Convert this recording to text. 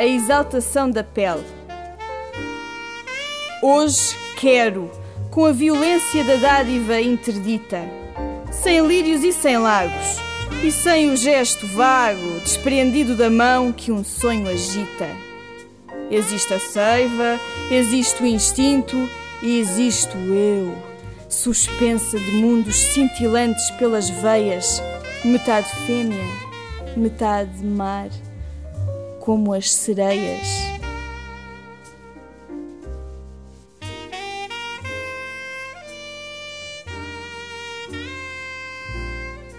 a exaltação da pele. Hoje quero, com a violência da dádiva interdita, sem lírios e sem lagos, e sem o gesto vago, desprendido da mão que um sonho agita. Existe a seiva, existe o instinto e existo eu, suspensa de mundos cintilantes pelas veias, metade fêmea, metade mar, como as sereias.